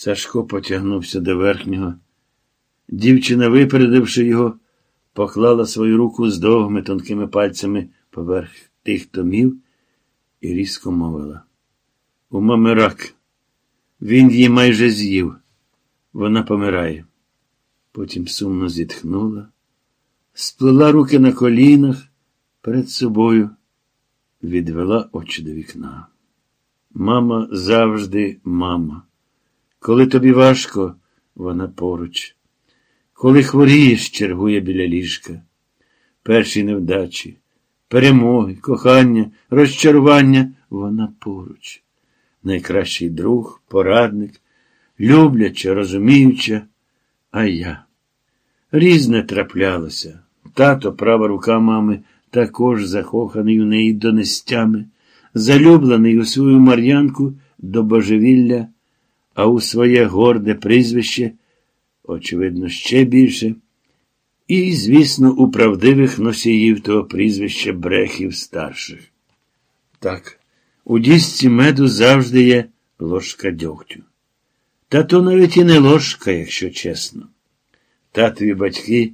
Сашко потягнувся до верхнього. Дівчина, випередивши його, поклала свою руку з довгими тонкими пальцями поверх тих томів і різко мовила. У мами рак. Він її майже з'їв. Вона помирає. Потім сумно зітхнула, сплела руки на колінах перед собою, відвела очі до вікна. Мама завжди мама. Коли тобі важко, вона поруч. Коли хворієш, чергує біля ліжка. Перші невдачі, перемоги, кохання, розчарування вона поруч. Найкращий друг, порадник, любляча, розуміюча, а я. Різне траплялося. Тато, права рука мами, також закоханий у неї донестями, залюблений у свою мар'янку до божевілля, а у своє горде прізвище, очевидно, ще більше. І, звісно, у правдивих носіїв того прізвища брехів старших. Так, у дісці меду завжди є ложка дьогтю. Та то навіть і не ложка, якщо чесно. Татові батьки,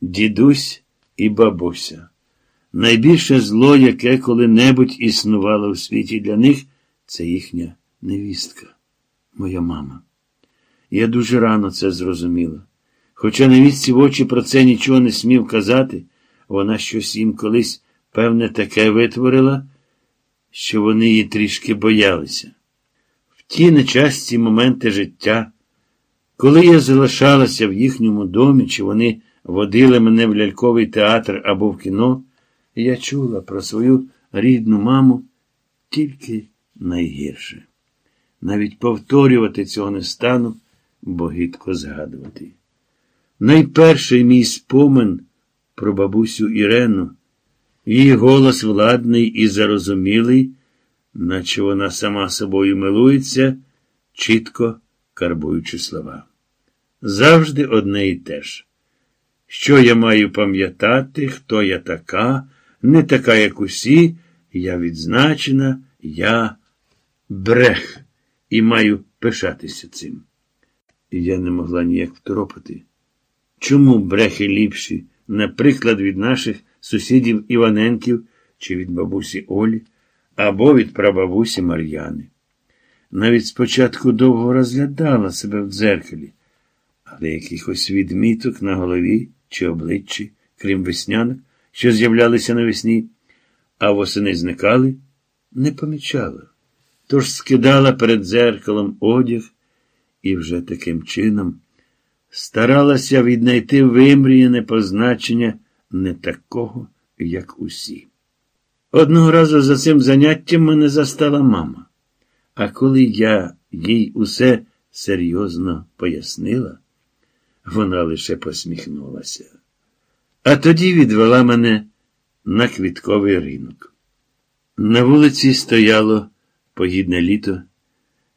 дідусь і бабуся. Найбільше зло, яке коли-небудь існувало в світі для них, це їхня невістка, моя мама. Я дуже рано це зрозуміла. Хоча невістці в очі про це нічого не смів казати, вона щось їм колись, певне, таке витворила, що вони її трішки боялися. В ті нечасті моменти життя, коли я залишалася в їхньому домі, чи вони водили мене в ляльковий театр або в кіно, я чула про свою рідну маму тільки найгірше. Навіть повторювати цього не стану, бо гидко згадувати. Найперший мій спомин про бабусю Ірену, її голос владний і зарозумілий, наче вона сама собою милується, чітко карбуючи слова. Завжди одне і те ж. Що я маю пам'ятати, хто я така, не така, як усі, я відзначена, я брех, і маю пишатися цим. І я не могла ніяк второпати. Чому брехи ліпші, наприклад, від наших сусідів Іваненків чи від бабусі Олі, або від прабабусі Мар'яни? Навіть спочатку довго розглядала себе в дзеркалі, але якихось відміток на голові чи обличчі, крім веснянок, що з'являлися навесні, а восени зникали, не помічала. Тож скидала перед дзеркалом одяг і вже таким чином старалася віднайти вимріяне позначення не такого, як усі. Одного разу за цим заняттям мене застала мама, а коли я їй усе серйозно пояснила, вона лише посміхнулася. А тоді відвела мене на квітковий ринок. На вулиці стояло погідне літо,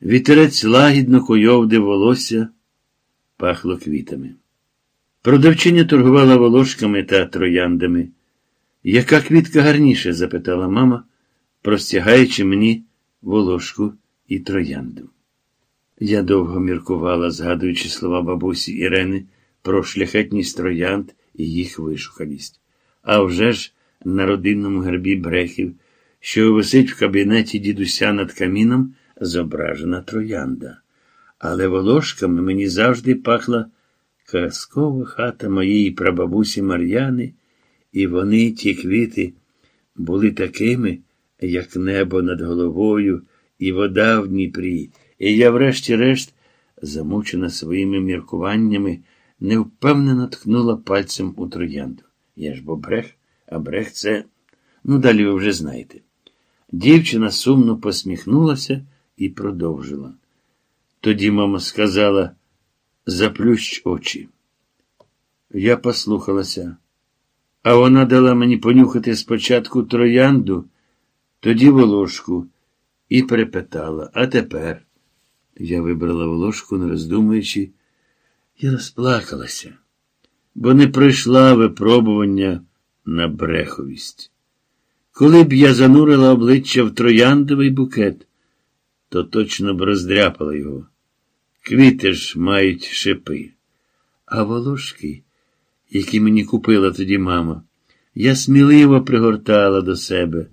вітерець лагідно койовдив волосся пахло квітами. Продавчиня торгувала волошками та трояндами. Яка квітка гарніше? запитала мама, простягаючи мені волошку і троянду. Я довго міркувала, згадуючи слова бабусі Ірени про шляхетність троянд і їх вишуканість. А вже ж на родинному гербі брехів, що висить в кабінеті дідуся над каміном, зображена троянда але волошками мені завжди пахла казкова хата моєї прабабусі Мар'яни, і вони, ті квіти, були такими, як небо над головою, і вода в Дніпрі, і я, врешті-решт, замучена своїми міркуваннями, невпевнено ткнула пальцем у троянду. Я ж бо брех, а брех це. Ну, далі ви вже знаєте. Дівчина сумно посміхнулася і продовжила. Тоді мама сказала заплющ очі. Я послухалася, а вона дала мені понюхати спочатку троянду, тоді волошку, і перепитала. А тепер я вибрала волошку, не роздумуючи, і розплакалася, бо не пройшла випробування на бреховість. Коли б я занурила обличчя в трояндовий букет, то точно б роздряпала його. Квіти ж мають шипи. А волошки, які мені купила тоді мама, я сміливо пригортала до себе,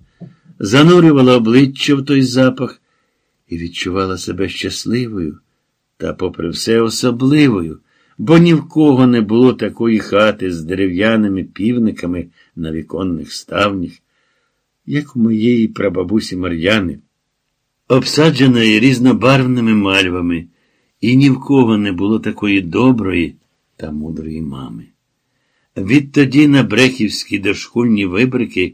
занурювала обличчя в той запах і відчувала себе щасливою та, попри все, особливою, бо ні в кого не було такої хати з дерев'яними півниками на віконних ставнях, як у моєї прабабусі Мар'яни, обсадженої різнобарвними мальвами, і ні в кого не було такої доброї та мудрої мами. Відтоді на брехівські дошкульні вибрики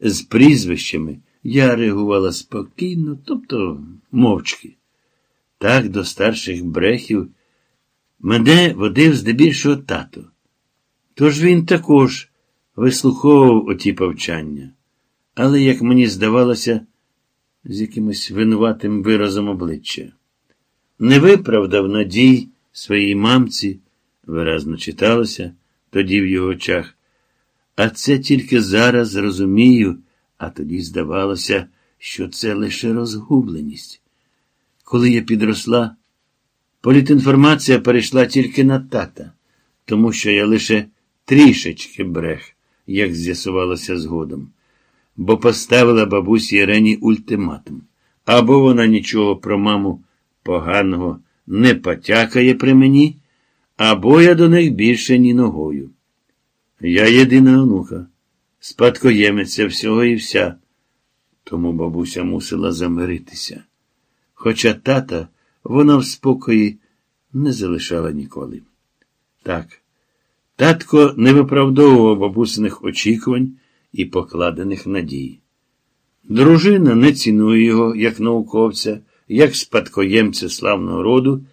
з прізвищами я реагувала спокійно, тобто мовчки. Так до старших брехів мене водив здебільшого тато. Тож він також вислуховував оті повчання, але, як мені здавалося, з якимось винуватим виразом обличчя. Не виправдав надій своїй мамці, виразно читалося тоді в його очах. А це тільки зараз розумію, а тоді здавалося, що це лише розгубленість. Коли я підросла, політінформація перейшла тільки на тата, тому що я лише трішечки брех, як з'ясувалося згодом, бо поставила бабусі Ірені ультиматум. Або вона нічого про маму поганого не потякає при мені, або я до них більше ні ногою. Я єдина онука, спадкоємиця всього і вся. Тому бабуся мусила замиритися. Хоча тата вона в спокої не залишала ніколи. Так, татко не виправдовував бабусиних очікувань і покладених надій. Дружина не цінує його як науковця, як спадкоємця славного роду